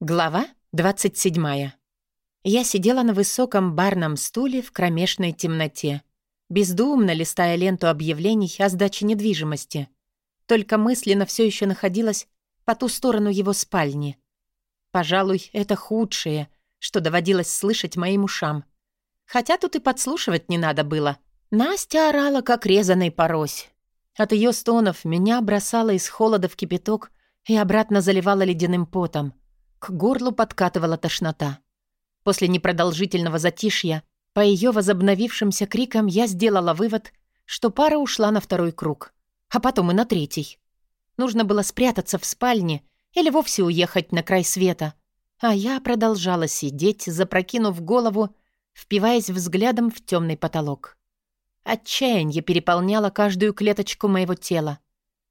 Глава 27. Я сидела на высоком барном стуле в кромешной темноте, бездумно листая ленту объявлений о сдаче недвижимости. Только мысленно все еще находилась по ту сторону его спальни. Пожалуй, это худшее, что доводилось слышать моим ушам. Хотя тут и подслушивать не надо было. Настя орала, как резаный порось. От ее стонов меня бросало из холода в кипяток и обратно заливало ледяным потом — к горлу подкатывала тошнота. После непродолжительного затишья, по ее возобновившимся крикам я сделала вывод, что пара ушла на второй круг, а потом и на третий. Нужно было спрятаться в спальне или вовсе уехать на край света. А я продолжала сидеть, запрокинув голову, впиваясь взглядом в темный потолок. Отчаяние переполняло каждую клеточку моего тела.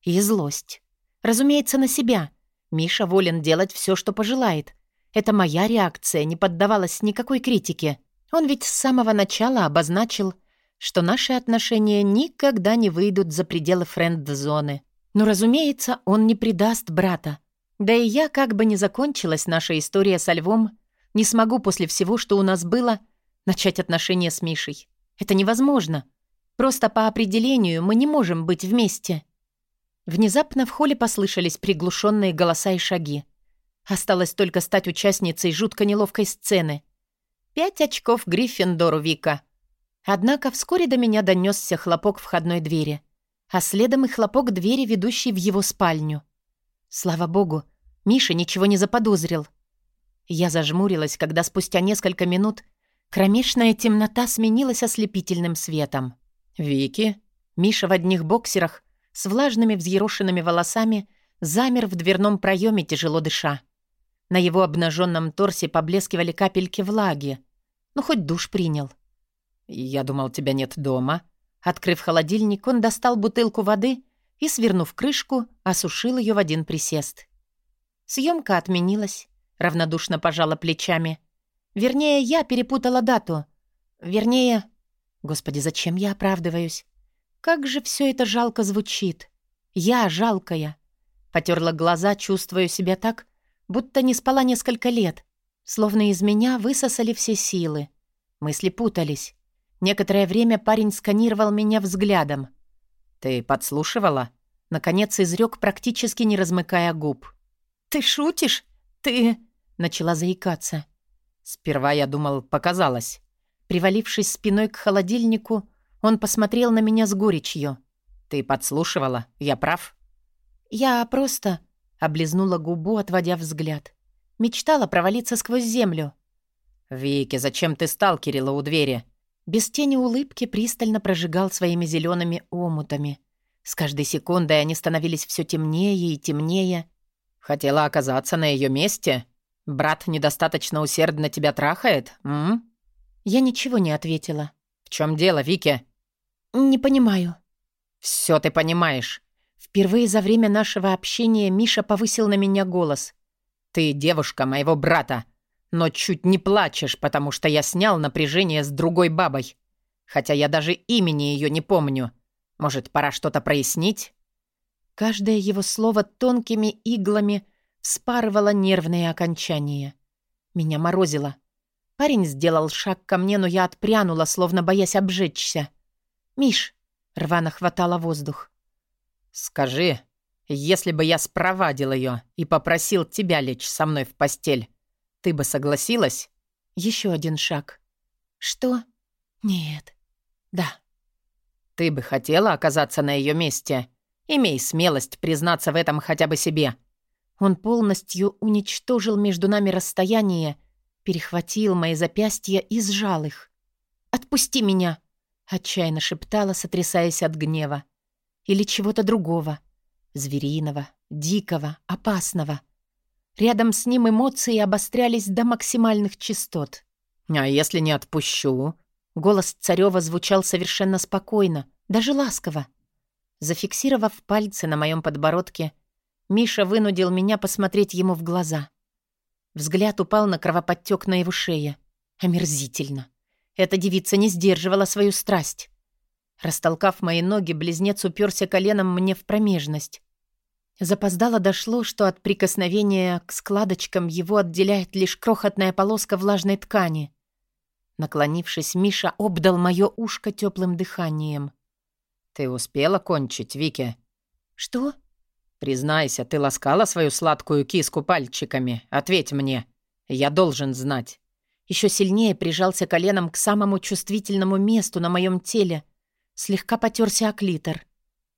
И злость. Разумеется, на себя — Миша волен делать все, что пожелает. Это моя реакция не поддавалась никакой критике. Он ведь с самого начала обозначил, что наши отношения никогда не выйдут за пределы френд-зоны. Но, разумеется, он не предаст брата. Да и я, как бы ни закончилась наша история со Львом, не смогу после всего, что у нас было, начать отношения с Мишей. Это невозможно. Просто по определению мы не можем быть вместе. Внезапно в холле послышались приглушенные голоса и шаги. Осталось только стать участницей жутко неловкой сцены. Пять очков Гриффиндору, Вика. Однако вскоре до меня донесся хлопок входной двери, а следом и хлопок двери, ведущей в его спальню. Слава богу, Миша ничего не заподозрил. Я зажмурилась, когда спустя несколько минут кромешная темнота сменилась ослепительным светом. «Вики?» Миша в одних боксерах с влажными взъерошенными волосами, замер в дверном проеме, тяжело дыша. На его обнаженном торсе поблескивали капельки влаги. Ну, хоть душ принял. «Я думал, тебя нет дома». Открыв холодильник, он достал бутылку воды и, свернув крышку, осушил ее в один присест. Съемка отменилась, равнодушно пожала плечами. Вернее, я перепутала дату. Вернее... Господи, зачем я оправдываюсь? Как же все это жалко звучит. Я жалкая. Потерла глаза, чувствуя себя так, будто не спала несколько лет. Словно из меня высосали все силы. Мысли путались. Некоторое время парень сканировал меня взглядом. «Ты подслушивала?» Наконец изрек, практически не размыкая губ. «Ты шутишь? Ты...» Начала заикаться. Сперва я думал, показалось. Привалившись спиной к холодильнику, он посмотрел на меня с горечью. «Ты подслушивала? Я прав?» «Я просто...» — облизнула губу, отводя взгляд. Мечтала провалиться сквозь землю. «Вики, зачем ты сталкерила у двери?» Без тени улыбки пристально прожигал своими зелеными омутами. С каждой секундой они становились все темнее и темнее. «Хотела оказаться на ее месте? Брат недостаточно усердно тебя трахает, м?» Я ничего не ответила. «В чем дело, Вики?» «Не понимаю». «Всё ты понимаешь». Впервые за время нашего общения Миша повысил на меня голос. «Ты девушка моего брата, но чуть не плачешь, потому что я снял напряжение с другой бабой. Хотя я даже имени её не помню. Может, пора что-то прояснить?» Каждое его слово тонкими иглами спарывало нервные окончания. Меня морозило. Парень сделал шаг ко мне, но я отпрянула, словно боясь обжечься. «Миш!» — рвано хватало воздух. «Скажи, если бы я спровадил ее и попросил тебя лечь со мной в постель, ты бы согласилась?» Еще один шаг. «Что? Нет. Да». «Ты бы хотела оказаться на ее месте? Имей смелость признаться в этом хотя бы себе». Он полностью уничтожил между нами расстояние, перехватил мои запястья и сжал их. «Отпусти меня!» Отчаянно шептала, сотрясаясь от гнева. Или чего-то другого. Звериного, дикого, опасного. Рядом с ним эмоции обострялись до максимальных частот. «А если не отпущу?» Голос Царёва звучал совершенно спокойно, даже ласково. Зафиксировав пальцы на моем подбородке, Миша вынудил меня посмотреть ему в глаза. Взгляд упал на кровоподтёк на его шее. Омерзительно. Эта девица не сдерживала свою страсть. Растолкав мои ноги, близнец уперся коленом мне в промежность. Запоздало дошло, что от прикосновения к складочкам его отделяет лишь крохотная полоска влажной ткани. Наклонившись, Миша обдал мое ушко теплым дыханием. «Ты успела кончить, Вики?» «Что?» «Признайся, ты ласкала свою сладкую киску пальчиками? Ответь мне. Я должен знать». Еще сильнее прижался коленом к самому чувствительному месту на моем теле. Слегка потерся о клитор.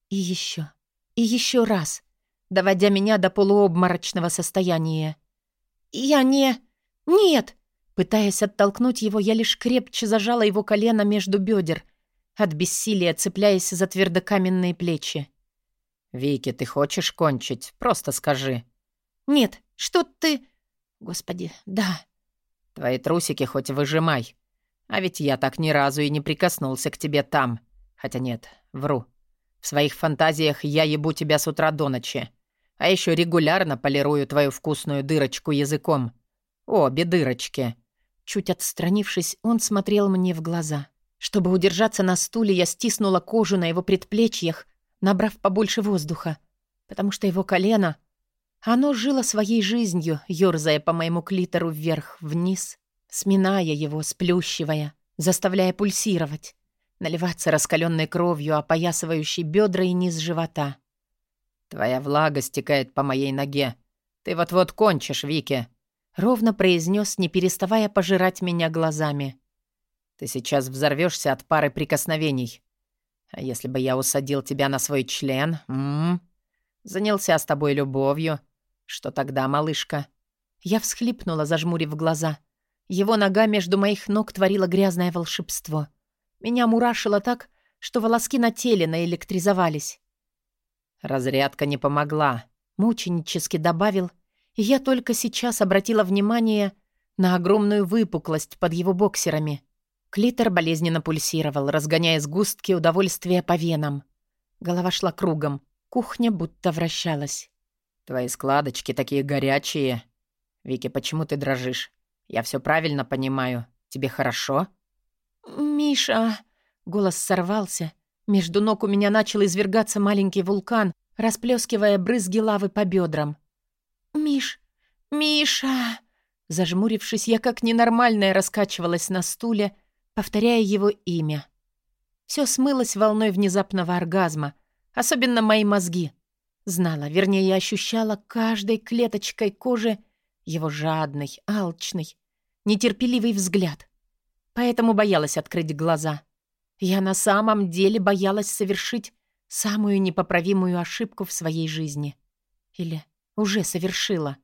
И еще. И еще раз, доводя меня до полуобморочного состояния. «Я не... Нет!» Пытаясь оттолкнуть его, я лишь крепче зажала его колено между бедер, от бессилия цепляясь за твердокаменные плечи. «Вики, ты хочешь кончить? Просто скажи». «Нет, что ты...» «Господи, да». «Твои трусики хоть выжимай. А ведь я так ни разу и не прикоснулся к тебе там. Хотя нет, вру. В своих фантазиях я ебу тебя с утра до ночи. А еще регулярно полирую твою вкусную дырочку языком. Обе дырочки». Чуть отстранившись, он смотрел мне в глаза. Чтобы удержаться на стуле, я стиснула кожу на его предплечьях, набрав побольше воздуха, потому что его колено... Оно жило своей жизнью, ёрзая по моему клитору вверх-вниз, сминая его, сплющивая, заставляя пульсировать, наливаться раскаленной кровью, опоясывающей бедра и низ живота. «Твоя влага стекает по моей ноге. Ты вот-вот кончишь, Вики», — ровно произнес, не переставая пожирать меня глазами. «Ты сейчас взорвешься от пары прикосновений. А если бы я усадил тебя на свой член, м, -м занялся с тобой любовью, что тогда, малышка?» Я всхлипнула, зажмурив глаза. Его нога между моих ног творила грязное волшебство. Меня мурашило так, что волоски на теле наэлектризовались. «Разрядка не помогла», — мученически добавил, и я только сейчас обратила внимание на огромную выпуклость под его боксерами. Клитор болезненно пульсировал, разгоняя сгустки удовольствия по венам. Голова шла кругом, кухня будто вращалась. «Твои складочки такие горячие. Вики, почему ты дрожишь? Я все правильно понимаю. Тебе хорошо?» «Миша...» — голос сорвался. Между ног у меня начал извергаться маленький вулкан, расплескивая брызги лавы по бедрам. «Миш... Миша...» Зажмурившись, я как ненормальная раскачивалась на стуле, повторяя его имя. Все смылось волной внезапного оргазма, особенно мои мозги. Знала, вернее, я ощущала каждой клеточкой кожи его жадный, алчный, нетерпеливый взгляд. Поэтому боялась открыть глаза. Я на самом деле боялась совершить самую непоправимую ошибку в своей жизни. Или уже совершила.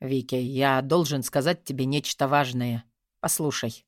«Вики, я должен сказать тебе нечто важное. Послушай».